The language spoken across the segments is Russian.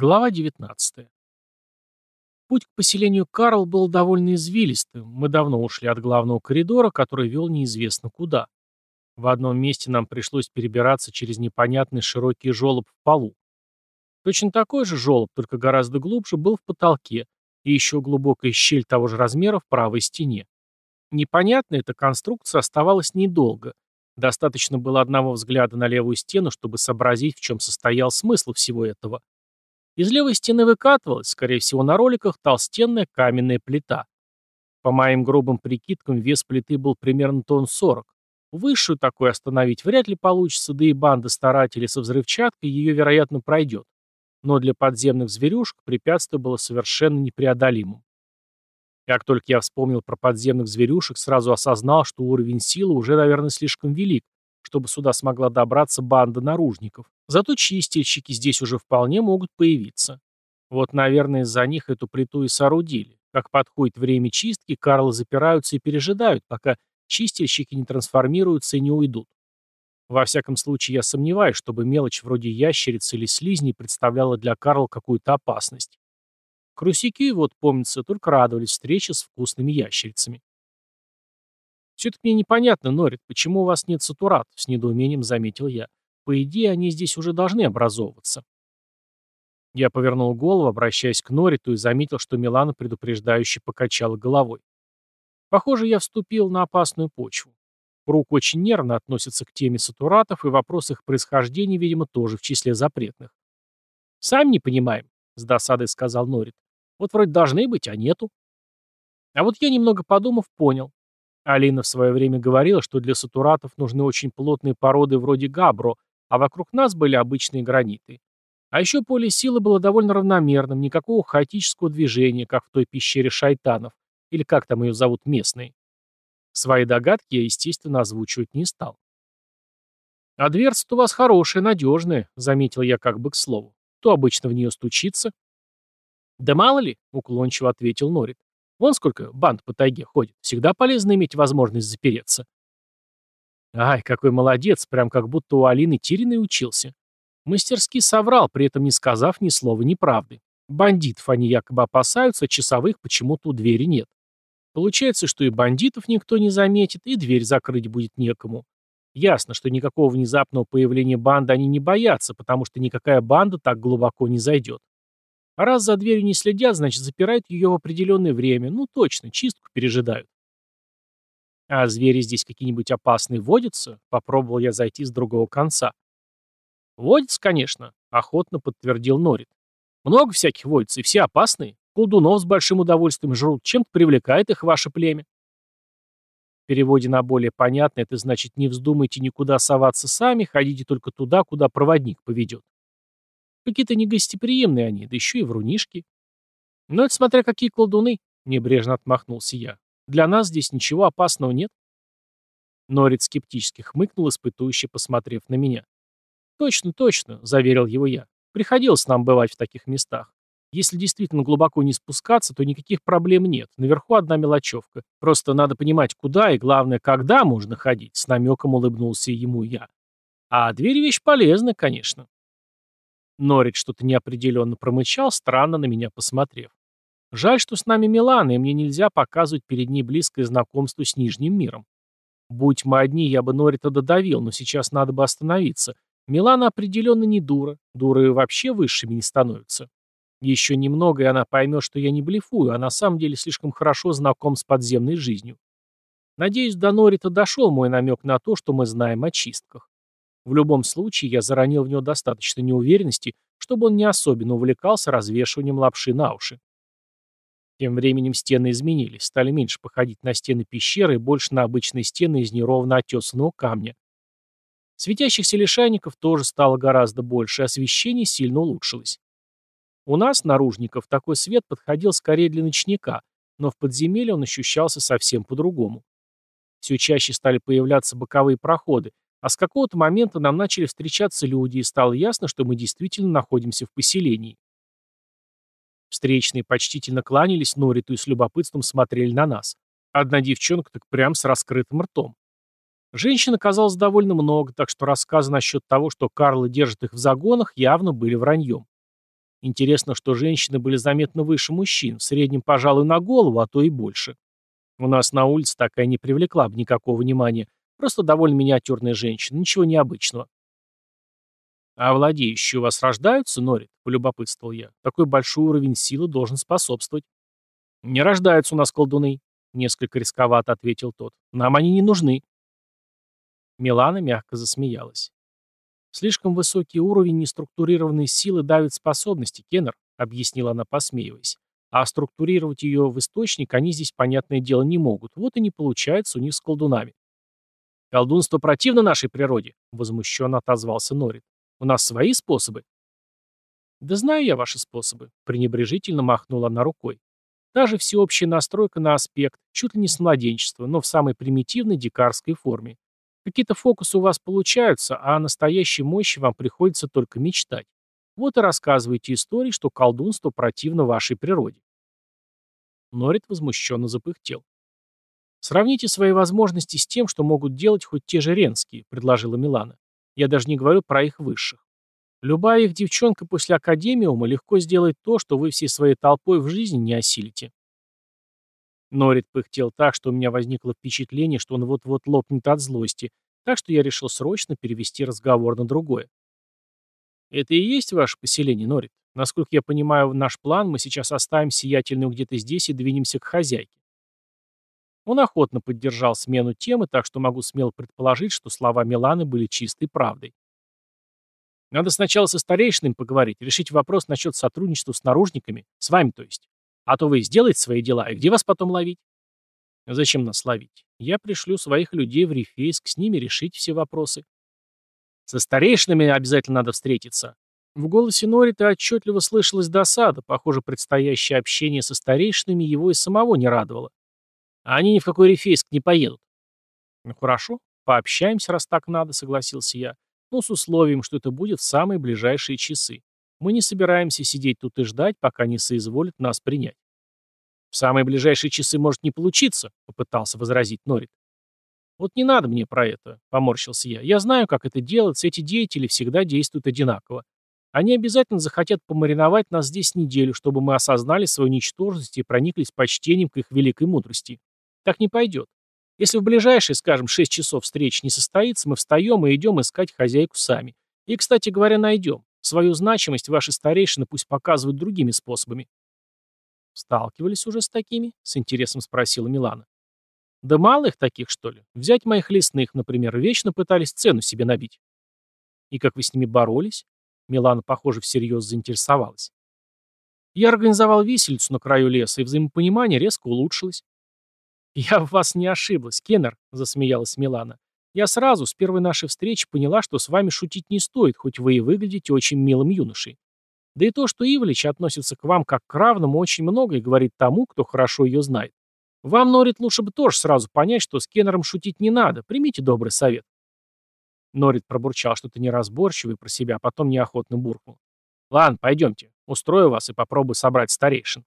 Глава 19. Путь к поселению Карл был довольно извилистым. Мы давно ушли от главного коридора, который вел неизвестно куда. В одном месте нам пришлось перебираться через непонятный широкий желоб в полу. Точно такой же желоб, только гораздо глубже, был в потолке, и еще глубокая щель того же размера в правой стене. Непонятная эта конструкция оставалась недолго. Достаточно было одного взгляда на левую стену, чтобы сообразить, в чем состоял смысл всего этого. Из левой стены выкатывалась, скорее всего на роликах, толстенная каменная плита. По моим грубым прикидкам, вес плиты был примерно тонн 40. Высшую такую остановить вряд ли получится, да и банда старателей со взрывчаткой ее, вероятно, пройдет. Но для подземных зверюшек препятствие было совершенно непреодолимым. Как только я вспомнил про подземных зверюшек, сразу осознал, что уровень силы уже, наверное, слишком велик, чтобы сюда смогла добраться банда наружников. Зато чистильщики здесь уже вполне могут появиться. Вот, наверное, из-за них эту плиту и соорудили. Как подходит время чистки, Карлы запираются и пережидают, пока чистильщики не трансформируются и не уйдут. Во всяком случае, я сомневаюсь, чтобы мелочь вроде ящерицы или слизней представляла для Карла какую-то опасность. Крусяки, вот помнится, только радовались встрече с вкусными ящерицами. «Все-таки мне непонятно, Норит, почему у вас нет сатурат?» — с недоумением заметил я. «По идее, они здесь уже должны образовываться». Я повернул голову, обращаясь к Нориту, и заметил, что Милана предупреждающе покачала головой. Похоже, я вступил на опасную почву. Круг очень нервно относится к теме сатуратов, и вопрос их происхождения, видимо, тоже в числе запретных. «Сами не понимаем», — с досадой сказал Норит. «Вот вроде должны быть, а нету». А вот я, немного подумав, понял. Алина в свое время говорила, что для сатуратов нужны очень плотные породы вроде габро, а вокруг нас были обычные граниты. А еще поле силы было довольно равномерным, никакого хаотического движения, как в той пещере шайтанов, или как там ее зовут местные. Свои догадки я, естественно, озвучивать не стал. «А дверца-то у вас хорошая, надежная», — заметил я как бы к слову. «Кто обычно в нее стучится?» «Да мало ли», — уклончиво ответил Норит. Вон сколько банд по тайге ходит. Всегда полезно иметь возможность запереться. Ай, какой молодец, прям как будто у Алины Тириной учился. Мастерски соврал, при этом не сказав ни слова неправды. Бандитов они якобы опасаются, часовых почему-то у двери нет. Получается, что и бандитов никто не заметит, и дверь закрыть будет некому. Ясно, что никакого внезапного появления банды они не боятся, потому что никакая банда так глубоко не зайдет. А раз за дверью не следят, значит запирают ее в определенное время. Ну точно, чистку пережидают. А звери здесь какие-нибудь опасные водятся? Попробовал я зайти с другого конца. Водятся, конечно, охотно подтвердил Норит. Много всяких водится, и все опасные. Колдунов с большим удовольствием жрут. Чем-то привлекает их ваше племя. В переводе на более понятное, это значит не вздумайте никуда соваться сами, ходите только туда, куда проводник поведет. Какие-то негостеприимные они, да еще и врунишки. Но это смотря какие колдуны, небрежно отмахнулся я. Для нас здесь ничего опасного нет. Норит скептически хмыкнул, испытующе посмотрев на меня. «Точно, точно», — заверил его я. «Приходилось нам бывать в таких местах. Если действительно глубоко не спускаться, то никаких проблем нет. Наверху одна мелочевка. Просто надо понимать, куда и, главное, когда можно ходить», — с намеком улыбнулся ему я. «А дверь вещь полезная, конечно». Норит что-то неопределенно промычал, странно на меня посмотрев. Жаль, что с нами Милана, и мне нельзя показывать перед ней близкое знакомство с Нижним миром. Будь мы одни, я бы Норита додавил, но сейчас надо бы остановиться. Милана определенно не дура. Дуры вообще высшими не становятся. Еще немного, и она поймет, что я не блефую, а на самом деле слишком хорошо знаком с подземной жизнью. Надеюсь, до Норита дошел мой намек на то, что мы знаем о чистках. В любом случае, я заронил в него достаточно неуверенности, чтобы он не особенно увлекался развешиванием лапши на уши. Тем временем стены изменились, стали меньше походить на стены пещеры и больше на обычные стены из неровно отесанного камня. Светящихся лишайников тоже стало гораздо больше, освещение сильно улучшилось. У нас, наружников, такой свет подходил скорее для ночника, но в подземелье он ощущался совсем по-другому. Все чаще стали появляться боковые проходы, а с какого-то момента нам начали встречаться люди, и стало ясно, что мы действительно находимся в поселении. Встречные почтительно кланялись Нориту и с любопытством смотрели на нас. Одна девчонка так прям с раскрытым ртом. Женщин оказалось довольно много, так что рассказы насчет того, что Карлы держат их в загонах, явно были враньем. Интересно, что женщины были заметно выше мужчин, в среднем, пожалуй, на голову, а то и больше. У нас на улице такая не привлекла бы никакого внимания, просто довольно миниатюрная женщина, ничего необычного. «А владеющие у вас рождаются, Норит?» — полюбопытствовал я. «Такой большой уровень силы должен способствовать». «Не рождаются у нас колдуны», — несколько рисковато ответил тот. «Нам они не нужны». Милана мягко засмеялась. «Слишком высокий уровень неструктурированной силы давит способности, Кеннер», — объяснила она, посмеиваясь. «А структурировать ее в источник они здесь, понятное дело, не могут. Вот и не получается у них с колдунами». «Колдунство противно нашей природе», — возмущенно отозвался Норит. «У нас свои способы». «Да знаю я ваши способы», — пренебрежительно махнула она рукой. Та же всеобщая настройка на аспект, чуть ли не с младенчества, но в самой примитивной дикарской форме. Какие-то фокусы у вас получаются, а о настоящей мощи вам приходится только мечтать. Вот и рассказывайте истории, что колдунство противно вашей природе. Норит возмущенно запыхтел. «Сравните свои возможности с тем, что могут делать хоть те же ренские», — предложила Милана. «Я даже не говорю про их высших. Любая их девчонка после академиума легко сделает то, что вы всей своей толпой в жизни не осилите. Норит пыхтел так, что у меня возникло впечатление, что он вот-вот лопнет от злости, так что я решил срочно перевести разговор на другое. «Это и есть ваше поселение, Норит? Насколько я понимаю наш план, мы сейчас оставим сиятельную где-то здесь и двинемся к хозяйке». Он охотно поддержал смену темы, так что могу смело предположить, что слова Миланы были чистой правдой. Надо сначала со старейшинами поговорить, решить вопрос насчет сотрудничества с наружниками, с вами то есть. А то вы сделаете свои дела, и где вас потом ловить? Зачем нас ловить? Я пришлю своих людей в Рифейск, с ними решить все вопросы. Со старейшинами обязательно надо встретиться. В голосе Норита отчетливо слышалась досада, похоже, предстоящее общение со старейшинами его и самого не радовало. А они ни в какой Рифейск не поедут. Ну хорошо, пообщаемся, раз так надо, согласился я. Но с условием, что это будет в самые ближайшие часы. Мы не собираемся сидеть тут и ждать, пока не соизволят нас принять. «В самые ближайшие часы может не получиться», — попытался возразить Норит. «Вот не надо мне про это», — поморщился я. «Я знаю, как это делается, эти деятели всегда действуют одинаково. Они обязательно захотят помариновать нас здесь неделю, чтобы мы осознали свою ничтожность и прониклись почтением к их великой мудрости. Так не пойдет. Если в ближайшие, скажем, 6 часов встреч не состоится, мы встаем и идем искать хозяйку сами. И, кстати говоря, найдем. Свою значимость ваши старейшины пусть показывают другими способами. Сталкивались уже с такими? С интересом спросила Милана. Да мало их таких, что ли? Взять моих лесных, например, вечно пытались цену себе набить. И как вы с ними боролись? Милана, похоже, всерьез заинтересовалась. Я организовал виселицу на краю леса, и взаимопонимание резко улучшилось. «Я в вас не ошиблась, Кеннер», — засмеялась Милана. Я сразу, с первой нашей встречи, поняла, что с вами шутить не стоит, хоть вы и выглядите очень милым юношей. Да и то, что Ивлич относится к вам как к равному, очень многое говорит тому, кто хорошо ее знает. Вам, Норит, лучше бы тоже сразу понять, что с Кеннером шутить не надо. Примите добрый совет. Норит пробурчал что-то неразборчивое про себя, а потом неохотно буркнул. Ладно, пойдемте. Устрою вас и попробую собрать старейшин.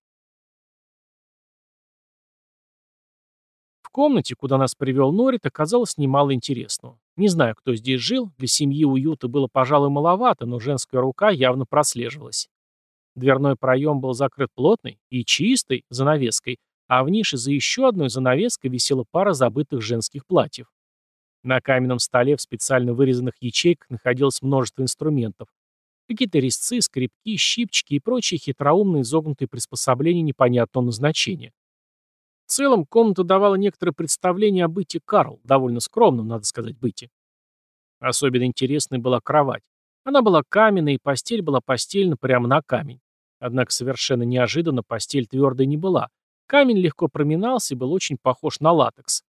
Комнате, куда нас привел Норит, оказалось немало интересного. Не знаю, кто здесь жил, для семьи уюта было, пожалуй, маловато, но женская рука явно прослеживалась. Дверной проем был закрыт плотной и чистой занавеской, а в нише за еще одной занавеской висела пара забытых женских платьев. На каменном столе в специально вырезанных ячейках находилось множество инструментов. Какие-то резцы, скребки, щипчики и прочие хитроумные изогнутые приспособления непонятного назначения. В целом, комната давала некоторое представление о быте Карл, довольно скромном, надо сказать, быте. Особенно интересной была кровать. Она была каменная, и постель была постельна прямо на камень. Однако совершенно неожиданно постель твердой не была. Камень легко проминался и был очень похож на латекс.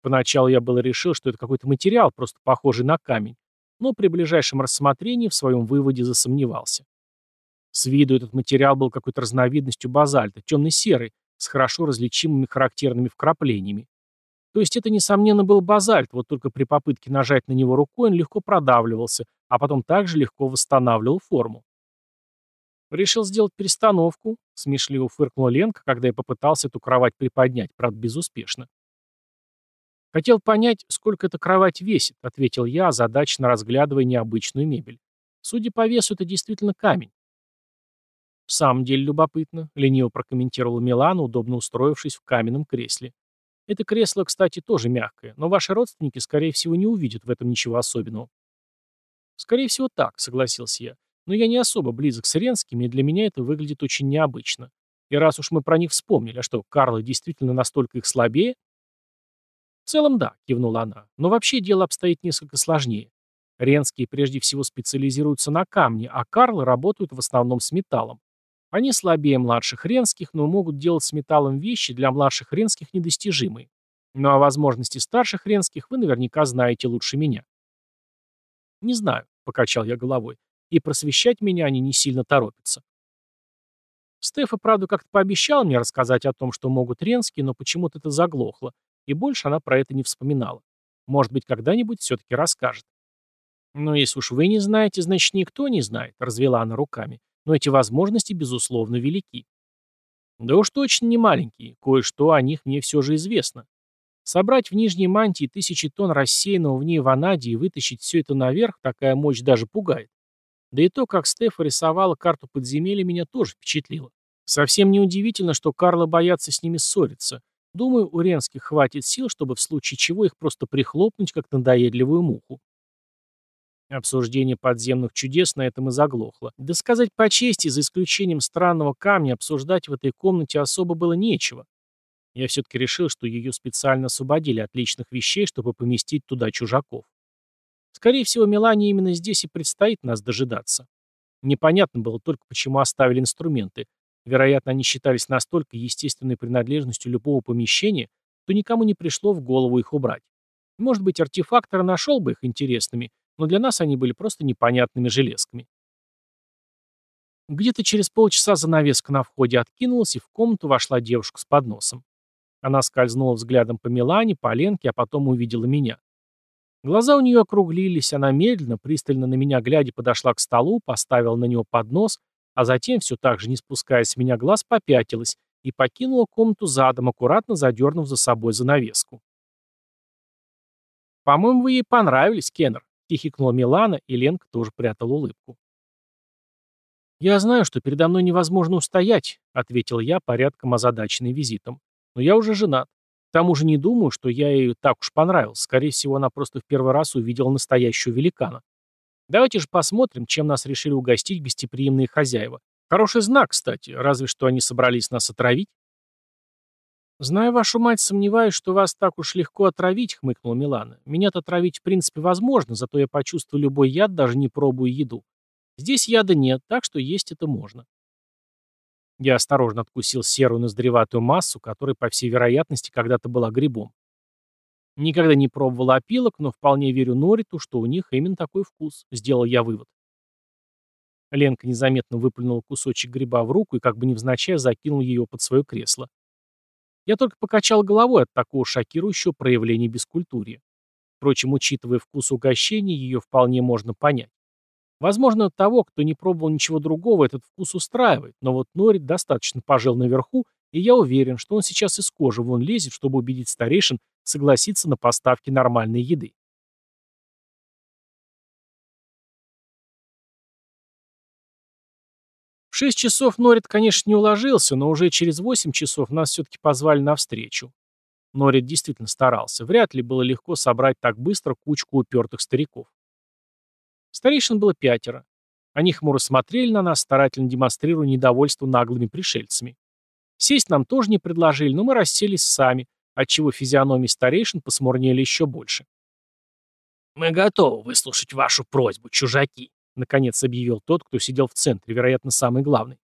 Поначалу я было решил, что это какой-то материал, просто похожий на камень, но при ближайшем рассмотрении в своем выводе засомневался. С виду этот материал был какой-то разновидностью базальта, темно-серый, с хорошо различимыми характерными вкраплениями. То есть это, несомненно, был базальт, вот только при попытке нажать на него рукой он легко продавливался, а потом также легко восстанавливал форму. Решил сделать перестановку, смешливо фыркнула Ленка, когда я попытался эту кровать приподнять, правда, безуспешно. «Хотел понять, сколько эта кровать весит», — ответил я, озадаченно разглядывая необычную мебель. «Судя по весу, это действительно камень». «В самом деле любопытно», — лениво прокомментировала Милана, удобно устроившись в каменном кресле. «Это кресло, кстати, тоже мягкое, но ваши родственники, скорее всего, не увидят в этом ничего особенного». «Скорее всего, так», — согласился я. «Но я не особо близок с Ренскими, и для меня это выглядит очень необычно. И раз уж мы про них вспомнили, а что, Карлы действительно настолько их слабее?» «В целом, да», — кивнула она. «Но вообще дело обстоит несколько сложнее. Ренские прежде всего специализируются на камне, а Карлы работают в основном с металлом. Они слабее младших ренских, но могут делать с металлом вещи для младших ренских недостижимые. Ну а возможности старших ренских вы наверняка знаете лучше меня. Не знаю, покачал я головой, и просвещать меня они не сильно торопятся. Стефа, правда, как-то пообещала мне рассказать о том, что могут ренские, но почему-то это заглохло, и больше она про это не вспоминала. Может быть, когда-нибудь все-таки расскажет. «Но если уж вы не знаете, значит, никто не знает», — развела она руками но эти возможности, безусловно, велики. Да уж точно не маленькие, кое-что о них мне все же известно. Собрать в нижней мантии тысячи тонн рассеянного в ней ванадия и вытащить все это наверх, такая мощь даже пугает. Да и то, как Стефа рисовала карту подземелья, меня тоже впечатлило. Совсем неудивительно, что Карла боятся с ними ссориться. Думаю, у Ренских хватит сил, чтобы в случае чего их просто прихлопнуть, как надоедливую муху. Обсуждение подземных чудес на этом и заглохло. Да сказать по чести, за исключением странного камня, обсуждать в этой комнате особо было нечего. Я все-таки решил, что ее специально освободили от личных вещей, чтобы поместить туда чужаков. Скорее всего, Мелане именно здесь и предстоит нас дожидаться. Непонятно было только, почему оставили инструменты. Вероятно, они считались настолько естественной принадлежностью любого помещения, что никому не пришло в голову их убрать. Может быть, артефактор нашел бы их интересными, но для нас они были просто непонятными железками. Где-то через полчаса занавеска на входе откинулась, и в комнату вошла девушка с подносом. Она скользнула взглядом по Милане, по Ленке, а потом увидела меня. Глаза у нее округлились, она медленно, пристально на меня глядя, подошла к столу, поставила на него поднос, а затем, все так же не спуская с меня глаз, попятилась и покинула комнату задом, аккуратно задернув за собой занавеску. «По-моему, вы ей понравились, Кеннер», хихикнула Милана, и Ленка тоже прятала улыбку. «Я знаю, что передо мной невозможно устоять», — ответил я, порядком озадаченный визитом. «Но я уже женат. К тому же не думаю, что я ей так уж понравился. Скорее всего, она просто в первый раз увидела настоящего великана. Давайте же посмотрим, чем нас решили угостить гостеприимные хозяева. Хороший знак, кстати, разве что они собрались нас отравить». «Знаю вашу мать, сомневаюсь, что вас так уж легко отравить», — хмыкнула Милана. «Меня-то отравить в принципе возможно, зато я почувствую любой яд, даже не пробую еду. Здесь яда нет, так что есть это можно». Я осторожно откусил серую ноздреватую массу, которая, по всей вероятности, когда-то была грибом. Никогда не пробовал опилок, но вполне верю Нориту, что у них именно такой вкус. Сделал я вывод. Ленка незаметно выплюнула кусочек гриба в руку и как бы невзначай закинул ее под свое кресло. Я только покачал головой от такого шокирующего проявления бескультурья. Впрочем, учитывая вкус угощения, ее вполне можно понять. Возможно, того, кто не пробовал ничего другого, этот вкус устраивает, но вот Норит достаточно пожил наверху, и я уверен, что он сейчас из кожи вон лезет, чтобы убедить старейшин согласиться на поставки нормальной еды. В шесть часов Норит, конечно, не уложился, но уже через восемь часов нас все-таки позвали на встречу. Норит действительно старался. Вряд ли было легко собрать так быстро кучку упертых стариков. Старейшин было пятеро. Они хмуро смотрели на нас, старательно демонстрируя недовольство наглыми пришельцами. Сесть нам тоже не предложили, но мы расселись сами, отчего физиономии старейшин посмурнели еще больше. «Мы готовы выслушать вашу просьбу, чужаки», — наконец объявил тот, кто сидел в центре, вероятно, самый главный.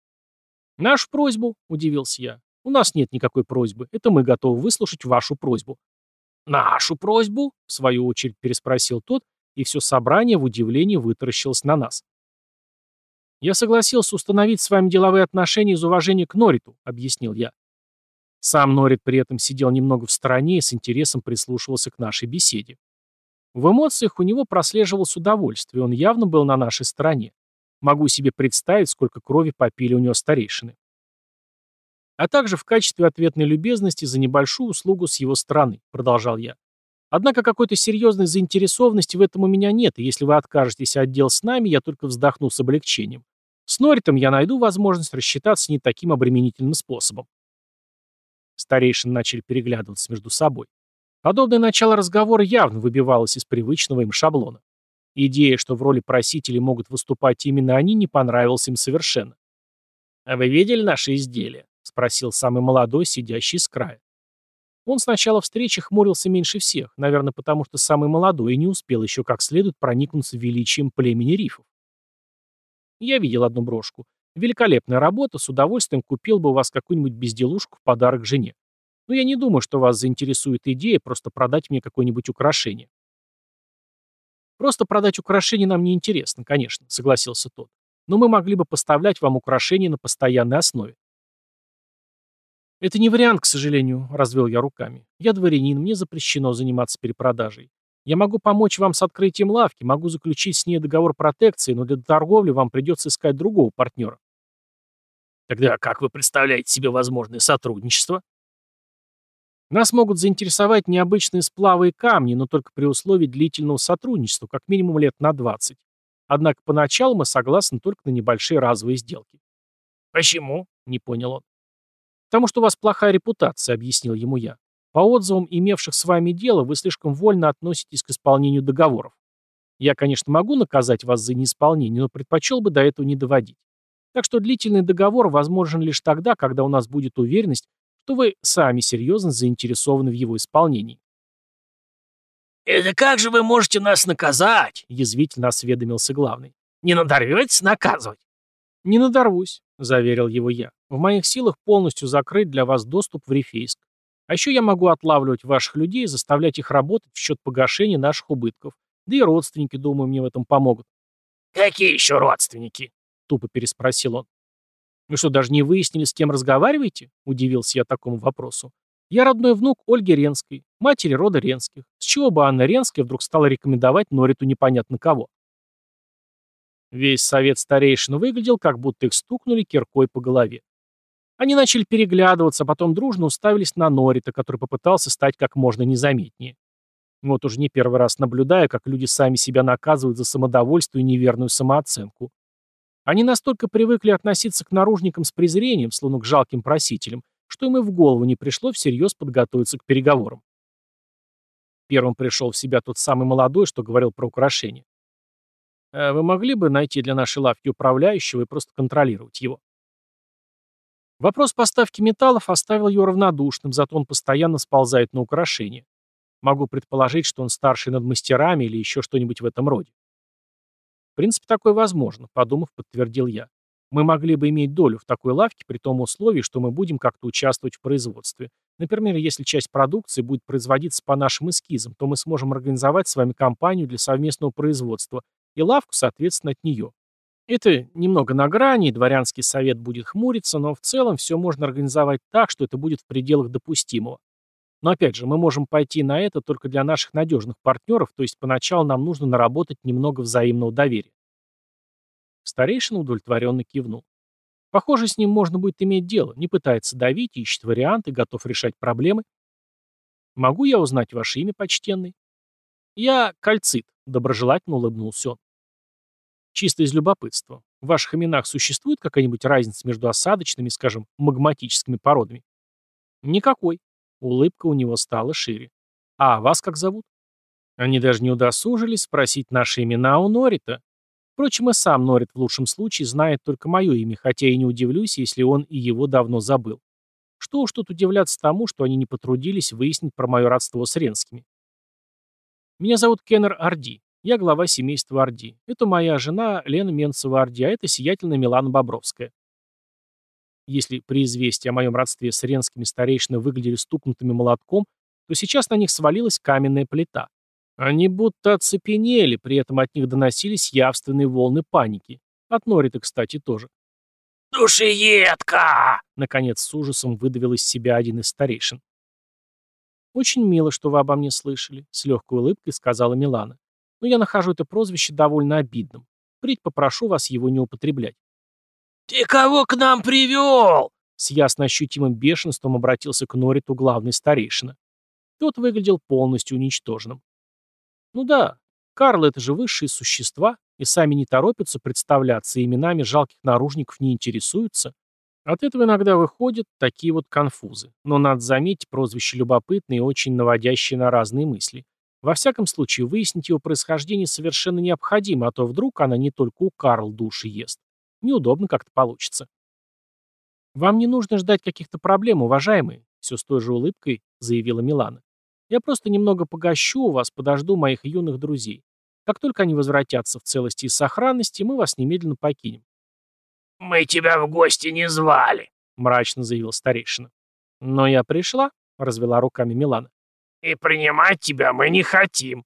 «Нашу просьбу?» — удивился я. «У нас нет никакой просьбы. Это мы готовы выслушать вашу просьбу». «Нашу просьбу?» — в свою очередь переспросил тот, и все собрание в удивлении вытаращилось на нас. «Я согласился установить с вами деловые отношения из уважения к Нориту», — объяснил я. Сам Норит при этом сидел немного в стороне и с интересом прислушивался к нашей беседе. В эмоциях у него прослеживалось удовольствие, он явно был на нашей стороне. Могу себе представить, сколько крови попили у него старейшины. А также в качестве ответной любезности за небольшую услугу с его стороны, продолжал я. Однако какой-то серьезной заинтересованности в этом у меня нет, и если вы откажетесь от дел с нами, я только вздохну с облегчением. С Норитом я найду возможность рассчитаться не таким обременительным способом. Старейшины начали переглядываться между собой. Подобное начало разговора явно выбивалось из привычного им шаблона. Идея, что в роли просителей могут выступать именно они, не понравилась им совершенно. «А вы видели наши изделия?» — спросил самый молодой, сидящий с края. Он с начала встречи хмурился меньше всех, наверное, потому что самый молодой и не успел еще как следует проникнуться величием племени рифов. Я видел одну брошку. Великолепная работа, с удовольствием купил бы у вас какую-нибудь безделушку в подарок жене. Но я не думаю, что вас заинтересует идея просто продать мне какое-нибудь украшение. Просто продать украшение нам не интересно, конечно, согласился тот. Но мы могли бы поставлять вам украшения на постоянной основе. Это не вариант, к сожалению, развел я руками. Я дворянин, мне запрещено заниматься перепродажей. Я могу помочь вам с открытием лавки, могу заключить с ней договор протекции, но для торговли вам придется искать другого партнера. Тогда как вы представляете себе возможное сотрудничество? Нас могут заинтересовать необычные сплавы и камни, но только при условии длительного сотрудничества, как минимум лет на 20. Однако поначалу мы согласны только на небольшие разовые сделки. «Почему?» — не понял он. «Потому что у вас плохая репутация», — объяснил ему я. По отзывам имевших с вами дело, вы слишком вольно относитесь к исполнению договоров. Я, конечно, могу наказать вас за неисполнение, но предпочел бы до этого не доводить. Так что длительный договор возможен лишь тогда, когда у нас будет уверенность, что вы сами серьезно заинтересованы в его исполнении. «Это как же вы можете нас наказать?» — язвительно осведомился главный. «Не надорветесь наказывать?» «Не надорвусь», — заверил его я. «В моих силах полностью закрыть для вас доступ в Рифейск. А еще я могу отлавливать ваших людей и заставлять их работать в счет погашения наших убытков. Да и родственники, думаю, мне в этом помогут. «Какие еще родственники?» — тупо переспросил он. «Вы что, даже не выяснили, с кем разговариваете?» — удивился я такому вопросу. «Я родной внук Ольги Ренской, матери рода Ренских. С чего бы Анна Ренская вдруг стала рекомендовать Нориту непонятно кого?» Весь совет старейшин выглядел, как будто их стукнули киркой по голове. Они начали переглядываться, а потом дружно уставились на Норита, который попытался стать как можно незаметнее. Вот уже не первый раз наблюдаю, как люди сами себя наказывают за самодовольство и неверную самооценку. Они настолько привыкли относиться к наружникам с презрением, словно к жалким просителям, что им и в голову не пришло всерьез подготовиться к переговорам. Первым пришел в себя тот самый молодой, что говорил про украшения. «Э, «Вы могли бы найти для нашей лавки управляющего и просто контролировать его?» Вопрос поставки металлов оставил ее равнодушным, зато он постоянно сползает на украшения. Могу предположить, что он старший над мастерами или еще что-нибудь в этом роде. В принципе, такое возможно, подумав, подтвердил я. Мы могли бы иметь долю в такой лавке при том условии, что мы будем как-то участвовать в производстве. Например, если часть продукции будет производиться по нашим эскизам, то мы сможем организовать с вами компанию для совместного производства и лавку, соответственно, от нее. Это немного на грани, дворянский совет будет хмуриться, но в целом все можно организовать так, что это будет в пределах допустимого. Но опять же, мы можем пойти на это только для наших надежных партнеров, то есть поначалу нам нужно наработать немного взаимного доверия. Старейшина удовлетворенно кивнул. Похоже, с ним можно будет иметь дело, не пытается давить, ищет варианты, готов решать проблемы. Могу я узнать ваше имя, почтенный? Я Кальцит, доброжелательно улыбнулся он. Чисто из любопытства. В ваших именах существует какая-нибудь разница между осадочными, скажем, магматическими породами? Никакой. Улыбка у него стала шире. А вас как зовут? Они даже не удосужились спросить наши имена у Норита. Впрочем, и сам Норит в лучшем случае знает только мое имя, хотя и не удивлюсь, если он и его давно забыл. Что уж тут удивляться тому, что они не потрудились выяснить про мое родство с Ренскими. Меня зовут Кеннер Арди. Я глава семейства Орди. Это моя жена Лена Менцева Орди, а это сиятельная Милана Бобровская. Если при известии о моем родстве с ренскими старейшины выглядели стукнутыми молотком, то сейчас на них свалилась каменная плита. Они будто оцепенели, при этом от них доносились явственные волны паники. От Норита, кстати, тоже. «Душеедка!» — наконец с ужасом выдавил из себя один из старейшин. «Очень мило, что вы обо мне слышали», — с легкой улыбкой сказала Милана но я нахожу это прозвище довольно обидным. Впредь попрошу вас его не употреблять. «Ты кого к нам привел?» С ясно ощутимым бешенством обратился к Нориту главный старейшина. Тот выглядел полностью уничтоженным. Ну да, Карл — это же высшие существа, и сами не торопятся представляться, и именами жалких наружников не интересуются. От этого иногда выходят такие вот конфузы. Но надо заметить, прозвище любопытное и очень наводящее на разные мысли. Во всяком случае, выяснить его происхождение совершенно необходимо, а то вдруг она не только у Карл души ест. Неудобно как-то получится. «Вам не нужно ждать каких-то проблем, уважаемые», — все с той же улыбкой заявила Милана. «Я просто немного погощу у вас, подожду моих юных друзей. Как только они возвратятся в целости и сохранности, мы вас немедленно покинем. «Мы тебя в гости не звали», — мрачно заявил старейшина. «Но я пришла», — развела руками Милана. «И принимать тебя мы не хотим».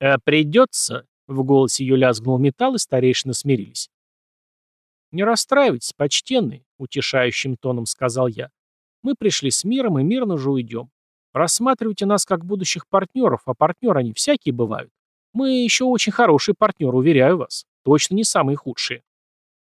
«А придется», — в голосе ее лязгнул металл, и старейшины смирились. «Не расстраивайтесь, почтенный», — утешающим тоном сказал я. «Мы пришли с миром и мирно же уйдем. Рассматривайте нас как будущих партнеров, а партнеры они всякие бывают. Мы еще очень хорошие партнеры, уверяю вас. Точно не самые худшие».